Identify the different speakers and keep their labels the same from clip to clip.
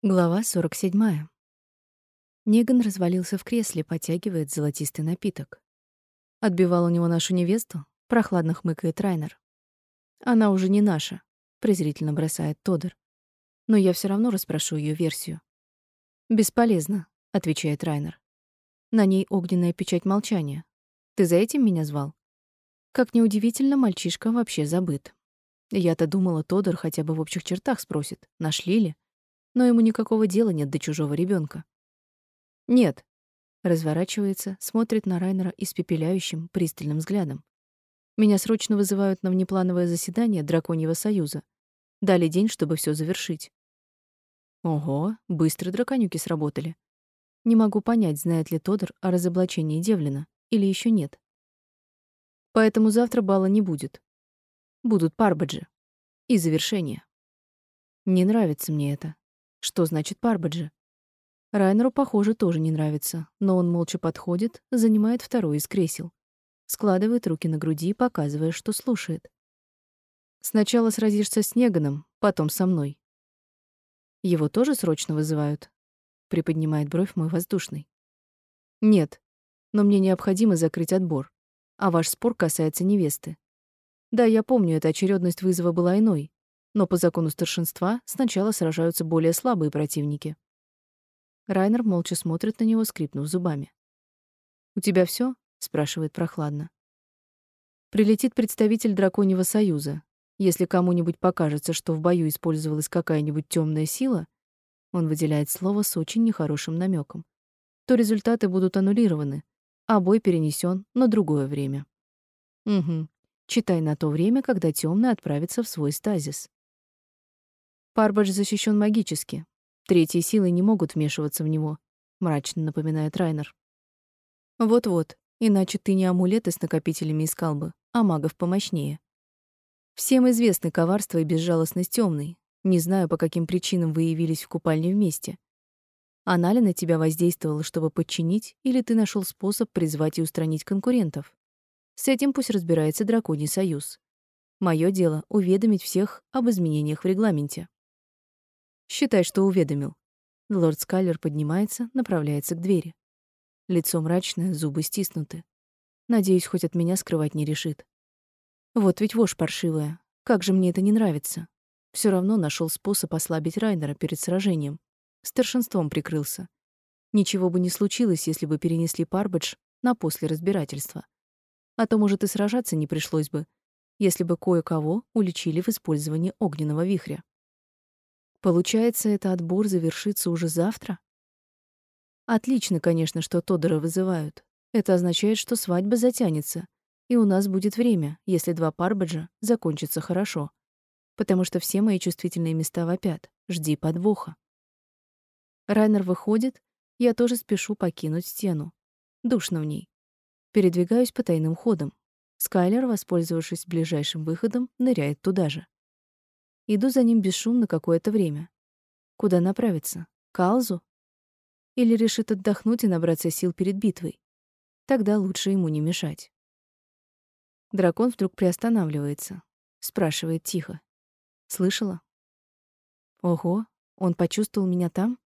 Speaker 1: Глава 47. Неган развалился в кресле, потягивает золотистый напиток. Отбивал у него нашу невесту, прохладно хмыкает Райнер. Она уже не наша, презрительно бросает Тодор. Но я все равно расспрошу ее версию. Бесполезно, отвечает Райнер. На ней огненная печать молчания. Ты за этим меня звал? Как неудивительно, мальчишка вообще забыт. Я-то думала, Тодор хотя бы в общих чертах спросит, нашли ли но ему никакого дела нет до чужого ребенка. Нет. Разворачивается, смотрит на Райнера испепеляющим, пристальным взглядом. Меня срочно вызывают на внеплановое заседание Драконьего союза. Дали день, чтобы все завершить. Ого, быстро драконюки сработали. Не могу понять, знает ли Тодор о разоблачении Девлина или еще нет. Поэтому завтра бала не будет. Будут парбаджи. И завершение. Не нравится мне это. Что значит Парбаджи? Райнеру, похоже, тоже не нравится, но он молча подходит, занимает второй из кресел. Складывает руки на груди, показывая, что слушает. Сначала сразишься с Неганом, потом со мной. Его тоже срочно вызывают? Приподнимает бровь мой воздушный. Нет, но мне необходимо закрыть отбор. А ваш спор касается невесты. Да, я помню, эта очередность вызова была иной, но по закону старшинства сначала сражаются более слабые противники. Райнер молча смотрит на него, скрипнув зубами. «У тебя все? спрашивает прохладно. Прилетит представитель Драконьего Союза. Если кому-нибудь покажется, что в бою использовалась какая-нибудь темная сила, он выделяет слово с очень нехорошим намеком, то результаты будут аннулированы, а бой перенесен на другое время. Угу. Читай на то время, когда темный отправится в свой стазис. Парбадж защищен магически. Третьи силы не могут вмешиваться в него, мрачно напоминает Райнер. Вот-вот, иначе ты не амулеты с накопителями искал бы, а магов помощнее. Всем известны коварство и безжалостность темной. Не знаю, по каким причинам вы явились в купальне вместе. Она ли на тебя воздействовала, чтобы подчинить, или ты нашел способ призвать и устранить конкурентов? С этим пусть разбирается Драконий Союз. Мое дело — уведомить всех об изменениях в регламенте. Считай, что уведомил. Лорд Скайлер поднимается, направляется к двери. Лицо мрачное, зубы стиснуты. Надеюсь, хоть от меня скрывать не решит. Вот ведь вошь паршивая. Как же мне это не нравится. Все равно нашел способ ослабить Райнера перед сражением. Старшинством прикрылся. Ничего бы не случилось, если бы перенесли Парбадж на после разбирательства. А то, может, и сражаться не пришлось бы, если бы кое-кого уличили в использовании огненного вихря. Получается, это отбор завершится уже завтра? Отлично, конечно, что Тодора вызывают. Это означает, что свадьба затянется, и у нас будет время, если два парбаджа закончатся хорошо. Потому что все мои чувствительные места вопят. Жди подвоха. Райнер выходит, я тоже спешу покинуть стену. Душно в ней. Передвигаюсь по тайным ходам. Скайлер, воспользовавшись ближайшим выходом, ныряет туда же. Иду за ним бесшумно какое-то время. Куда направиться? К Алзу? Или решит отдохнуть и набраться сил перед битвой? Тогда лучше ему не мешать. Дракон вдруг приостанавливается, спрашивает тихо: "Слышала?" Ого, он почувствовал меня там?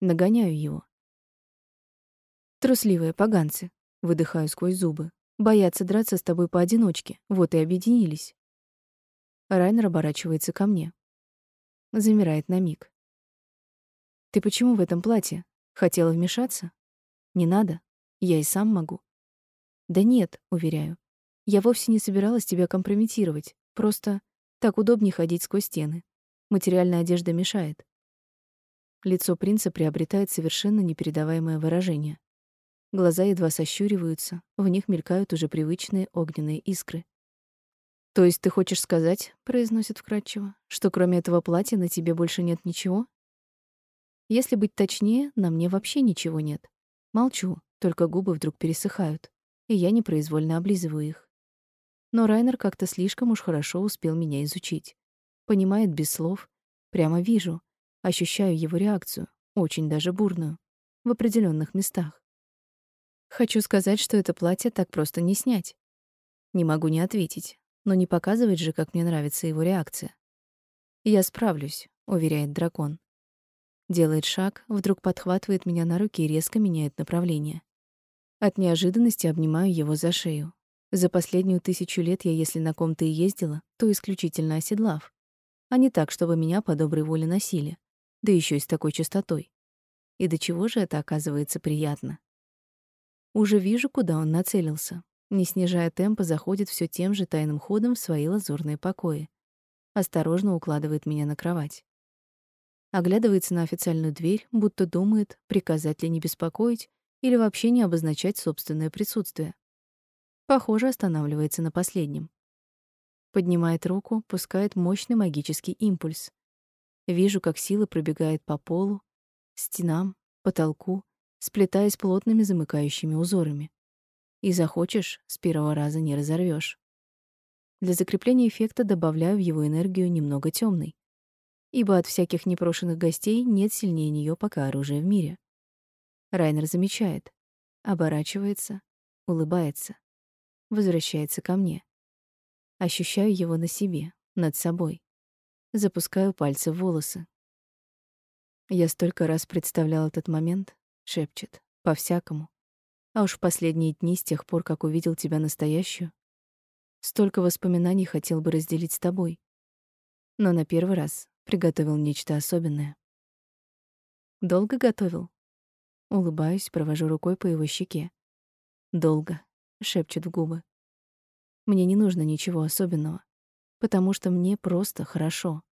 Speaker 1: Нагоняю его. Трусливые поганцы, выдыхаю сквозь зубы. Боятся драться с тобой поодиночке, вот и объединились. Райнер оборачивается ко мне. Замирает на миг. Ты почему в этом платье? Хотела вмешаться? Не надо. Я и сам могу. Да нет, уверяю. Я вовсе не собиралась тебя компрометировать. Просто так удобнее ходить сквозь стены. Материальная одежда мешает. Лицо принца приобретает совершенно непередаваемое выражение. Глаза едва сощуриваются, в них мелькают уже привычные огненные искры. То есть ты хочешь сказать, произносит вкратчиво, что кроме этого платья на тебе больше нет ничего? Если быть точнее, на мне вообще ничего нет. Молчу, только губы вдруг пересыхают, и я непроизвольно облизываю их. Но Райнер как-то слишком уж хорошо успел меня изучить. Понимает без слов, прямо вижу, ощущаю его реакцию, очень даже бурную, в определенных местах. Хочу сказать, что это платье так просто не снять. Не могу не ответить, но не показывать же, как мне нравится его реакция. «Я справлюсь», — уверяет дракон. Делает шаг, вдруг подхватывает меня на руки и резко меняет направление. От неожиданности обнимаю его за шею. За последнюю тысячу лет я, если на ком-то и ездила, то исключительно оседлав. А не так, чтобы меня по доброй воле носили. Да еще и с такой частотой. И до чего же это оказывается приятно. Уже вижу, куда он нацелился. Не снижая темпа, заходит все тем же тайным ходом в свои лазурные покои. Осторожно укладывает меня на кровать. Оглядывается на официальную дверь, будто думает, приказать ли не беспокоить или вообще не обозначать собственное присутствие. Похоже, останавливается на последнем. Поднимает руку, пускает мощный магический импульс. Вижу, как сила пробегает по полу, стенам, потолку, сплетаясь плотными замыкающими узорами. И захочешь, с первого раза не разорвешь. Для закрепления эффекта добавляю в его энергию немного темной, ибо от всяких непрошенных гостей нет сильнее нее пока оружия в мире. Райнер замечает, оборачивается, улыбается, возвращается ко мне. Ощущаю его на себе, над собой. Запускаю пальцы в волосы. Я столько раз представлял этот момент, шепчет, по-всякому. А уж в последние дни, с тех пор, как увидел тебя настоящую, столько воспоминаний хотел бы разделить с тобой. Но на первый раз приготовил нечто особенное. Долго готовил? Улыбаюсь, провожу рукой по его щеке. Долго, шепчет в губы. Мне не нужно ничего особенного, потому что мне просто хорошо.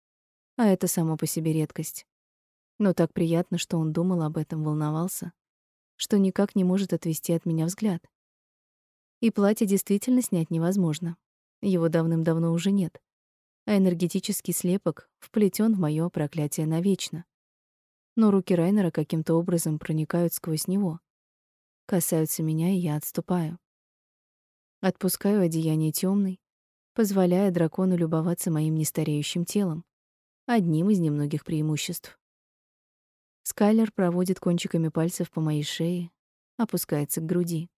Speaker 1: А это само по себе редкость. Но так приятно, что он думал об этом, волновался, что никак не может отвести от меня взгляд. И платье действительно снять невозможно. Его давным-давно уже нет. А энергетический слепок вплетен в моё проклятие навечно. Но руки Райнера каким-то образом проникают сквозь него. Касаются меня, и я отступаю. Отпускаю одеяние темной, позволяя дракону любоваться моим нестареющим телом, одним из немногих преимуществ. Скайлер проводит кончиками пальцев по моей шее, опускается к груди.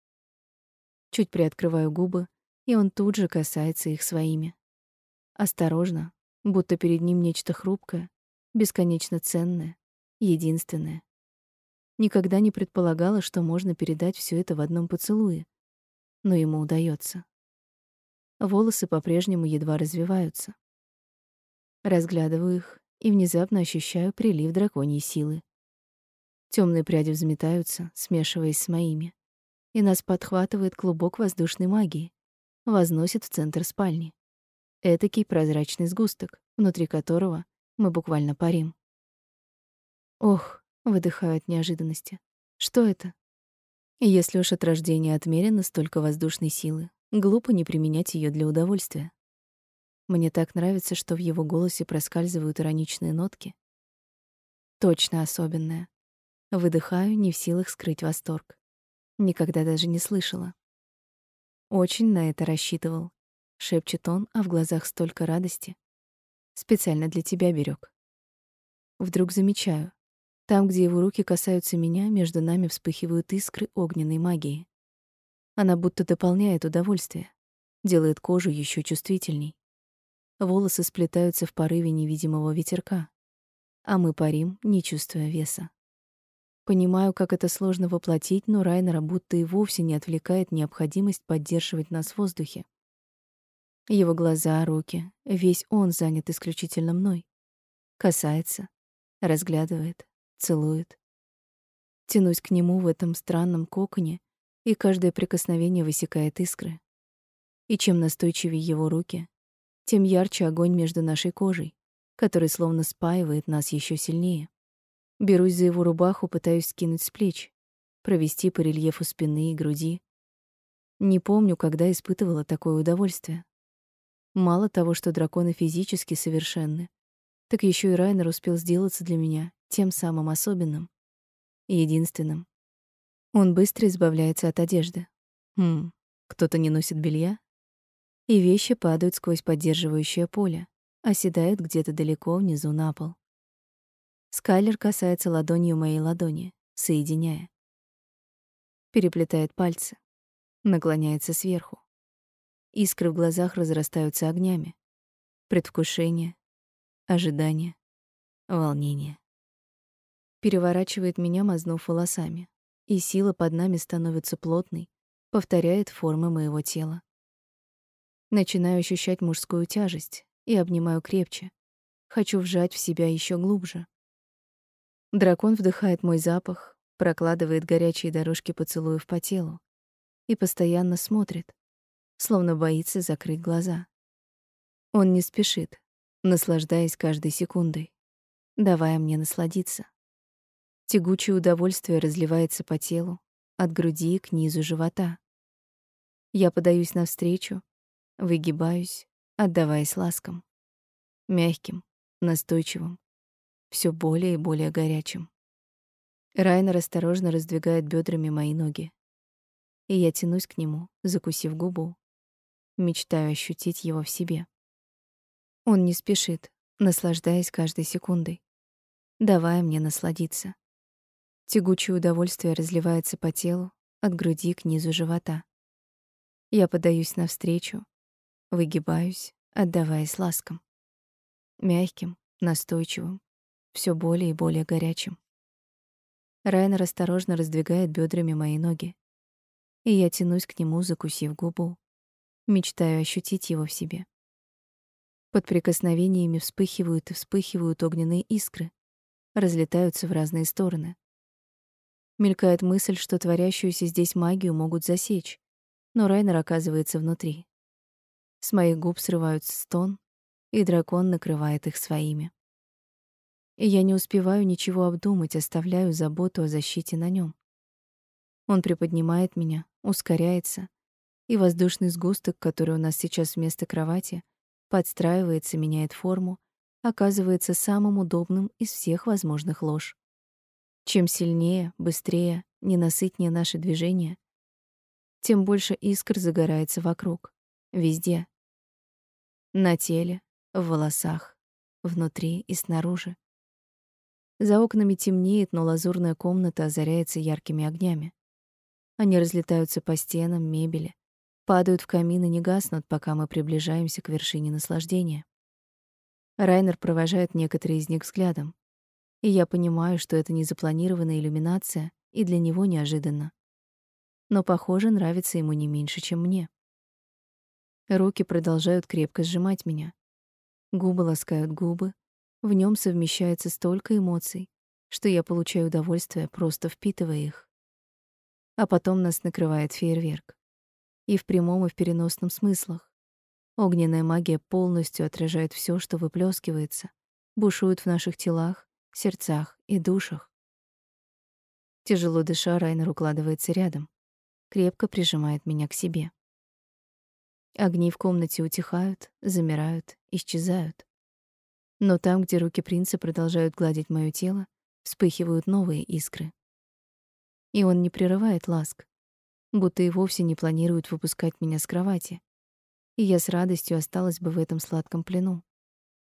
Speaker 1: Чуть приоткрываю губы, и он тут же касается их своими. Осторожно, будто перед ним нечто хрупкое, бесконечно ценное, единственное. Никогда не предполагала, что можно передать все это в одном поцелуе, но ему удается. Волосы по-прежнему едва развиваются. Разглядываю их и внезапно ощущаю прилив драконьей силы. Темные пряди взметаются, смешиваясь с моими, и нас подхватывает клубок воздушной магии, возносит в центр спальни. Этакий прозрачный сгусток, внутри которого мы буквально парим. Ох, выдыхаю от неожиданности. Что это? Если уж от рождения отмерено столько воздушной силы, глупо не применять ее для удовольствия. Мне так нравится, что в его голосе проскальзывают ироничные нотки. Точно особенная. Выдыхаю, не в силах скрыть восторг. Никогда даже не слышала. Очень на это рассчитывал, шепчет он, а в глазах столько радости. Специально для тебя берег. Вдруг замечаю, там, где его руки касаются меня, между нами вспыхивают искры огненной магии. Она будто дополняет удовольствие, делает кожу еще чувствительней. Волосы сплетаются в порыве невидимого ветерка, а мы парим, не чувствуя веса. Понимаю, как это сложно воплотить, но Райнера будто и вовсе не отвлекает необходимость поддерживать нас в воздухе. Его глаза, руки, весь он занят исключительно мной. Касается, разглядывает, целует. Тянусь к нему в этом странном коконе, и каждое прикосновение высекает искры. И чем настойчивее его руки, тем ярче огонь между нашей кожей, который словно спаивает нас еще сильнее. Берусь за его рубаху, пытаюсь скинуть с плеч, провести по рельефу спины и груди. Не помню, когда испытывала такое удовольствие. Мало того, что драконы физически совершенны, так еще и Райнер успел сделаться для меня тем самым особенным, единственным. Он быстро избавляется от одежды. Хм, кто-то не носит белья? И вещи падают сквозь поддерживающее поле, оседают где-то далеко внизу на пол. Скайлер касается ладонью моей ладони, соединяя. Переплетает пальцы, наклоняется сверху. Искры в глазах разрастаются огнями. Предвкушение, ожидание, волнение. переворачивает меня, мазнув волосами, и сила под нами становится плотной, повторяет формы моего тела. Начинаю ощущать мужскую тяжесть и обнимаю крепче. Хочу вжать в себя еще глубже. Дракон вдыхает мой запах, прокладывает горячие дорожки поцелуев по телу и постоянно смотрит, словно боится закрыть глаза. Он не спешит, наслаждаясь каждой секундой, давая мне насладиться. Тягучее удовольствие разливается по телу, от груди к низу живота. Я подаюсь навстречу, выгибаюсь, отдаваясь ласкам. Мягким, настойчивым, все более и более горячим. Райнер осторожно раздвигает бедрами мои ноги. И я тянусь к нему, закусив губу. Мечтаю ощутить его в себе. Он не спешит, наслаждаясь каждой секундой, давая мне насладиться. Тягучее удовольствие разливается по телу, от груди к низу живота. Я подаюсь навстречу, выгибаюсь, отдаваясь ласкам. Мягким, настойчивым, все более и более горячим. Райнер осторожно раздвигает бедрами мои ноги, и я тянусь к нему, закусив губу. Мечтаю ощутить его в себе. Под прикосновениями вспыхивают и вспыхивают огненные искры, разлетаются в разные стороны. Мелькает мысль, что творящуюся здесь магию могут засечь, но Райнер оказывается внутри. С моих губ срываются стон, и дракон накрывает их своими. И я не успеваю ничего обдумать, оставляю заботу о защите на нем. Он приподнимает меня, ускоряется, и воздушный сгусток, который у нас сейчас вместо кровати, подстраивается, меняет форму, оказывается самым удобным из всех возможных лож. Чем сильнее, быстрее, ненасытнее наши движения, тем больше искр загорается вокруг, везде. На теле, в волосах, внутри и снаружи. За окнами темнеет, но лазурная комната озаряется яркими огнями. Они разлетаются по стенам, мебели, падают в камин и не гаснут, пока мы приближаемся к вершине наслаждения. Райнер провожает некоторые из них взглядом, и я понимаю, что это незапланированная иллюминация и для него неожиданно. Но, похоже, нравится ему не меньше, чем мне. Руки продолжают крепко сжимать меня. Губы ласкают губы, в нем совмещается столько эмоций, что я получаю удовольствие, просто впитывая их. А потом нас накрывает фейерверк и в прямом, и в переносном смыслах. Огненная магия полностью отражает все, что выплескивается, бушует в наших телах, сердцах и душах. Тяжело дыша, Райнер укладывается рядом, крепко прижимает меня к себе. Огни в комнате утихают, замирают, исчезают. Но там, где руки принца продолжают гладить моё тело, вспыхивают новые искры. И он не прерывает ласк, будто и вовсе не планирует выпускать меня с кровати. И я с радостью осталась бы в этом сладком плену.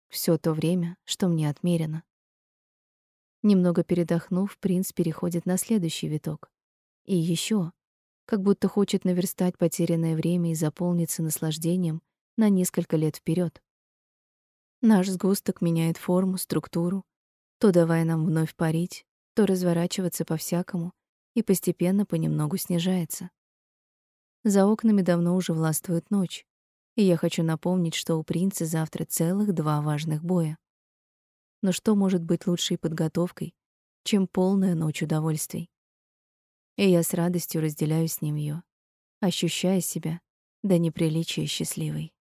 Speaker 1: Всё то время, что мне отмерено. Немного передохнув, принц переходит на следующий виток. И ещё, как будто хочет наверстать потерянное время и заполниться наслаждением на несколько лет вперёд. Наш сгусток меняет форму, структуру, то давая нам вновь парить, то разворачиваться по-всякому и постепенно понемногу снижается. За окнами давно уже властвует ночь, и я хочу напомнить, что у принца завтра целых два важных боя. Но что может быть лучшей подготовкой, чем полная ночь удовольствий? И я с радостью разделяю с ним ее, ощущая себя до неприличия счастливой.